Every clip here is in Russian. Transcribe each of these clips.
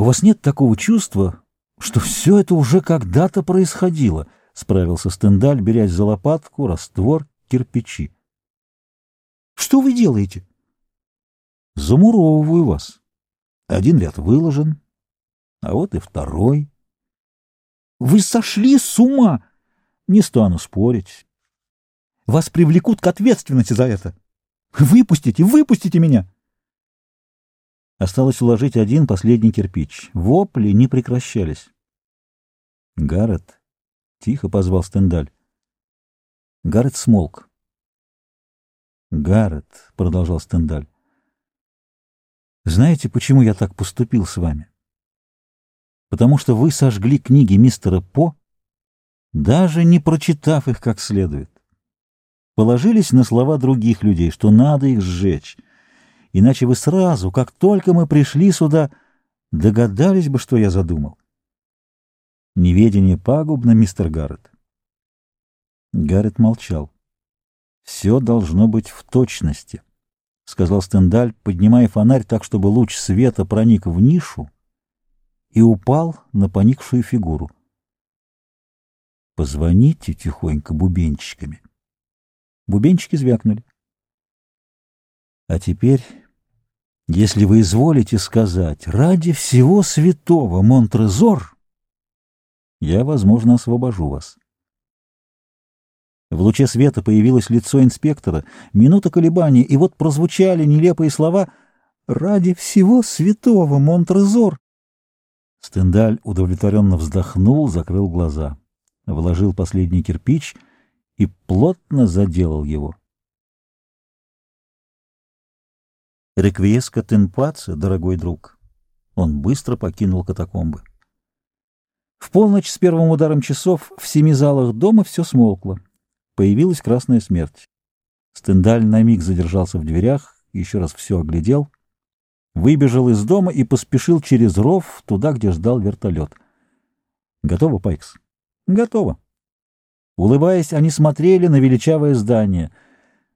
У вас нет такого чувства, что все это уже когда-то происходило? — справился Стендаль, берясь за лопатку, раствор, кирпичи. — Что вы делаете? — Замуровываю вас. Один ряд выложен, а вот и второй. — Вы сошли с ума! Не стану спорить. Вас привлекут к ответственности за это. Выпустите, выпустите меня! Осталось уложить один последний кирпич. Вопли не прекращались. Гаррет, тихо позвал Стендаль. Гаррет смолк. Гаррет, продолжал Стендаль. Знаете, почему я так поступил с вами? Потому что вы сожгли книги мистера По, даже не прочитав их как следует. Положились на слова других людей, что надо их сжечь иначе вы сразу, как только мы пришли сюда, догадались бы, что я задумал. Неведение пагубно, мистер Гаррет. Гаррет молчал. «Все должно быть в точности», — сказал Стендаль, поднимая фонарь так, чтобы луч света проник в нишу и упал на поникшую фигуру. «Позвоните тихонько бубенчиками». Бубенчики звякнули. А теперь, если вы изволите сказать, ради всего святого Монтрезор, я, возможно, освобожу вас. В луче света появилось лицо инспектора, минута колебаний, и вот прозвучали нелепые слова «Ради всего святого Монтрезор». Стендаль удовлетворенно вздохнул, закрыл глаза, вложил последний кирпич и плотно заделал его. Реквиеско Тенпаце, дорогой друг. Он быстро покинул катакомбы. В полночь с первым ударом часов в семи залах дома все смолкло. Появилась красная смерть. Стендаль на миг задержался в дверях, еще раз все оглядел, выбежал из дома и поспешил через ров туда, где ждал вертолет. Готово, Пайкс? Готово. Улыбаясь, они смотрели на величавое здание —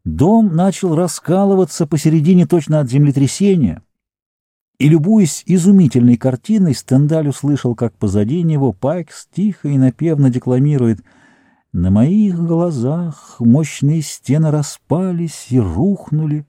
Дом начал раскалываться посередине точно от землетрясения, и, любуясь изумительной картиной, Стендаль услышал, как позади него Пайкс тихо и напевно декламирует «На моих глазах мощные стены распались и рухнули,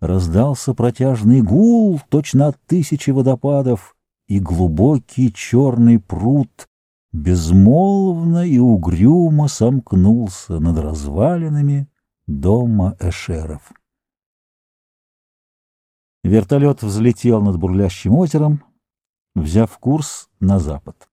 раздался протяжный гул, точно от тысячи водопадов, и глубокий черный пруд безмолвно и угрюмо сомкнулся над развалинами, дома Эшеров. Вертолет взлетел над бурлящим озером, взяв курс на запад.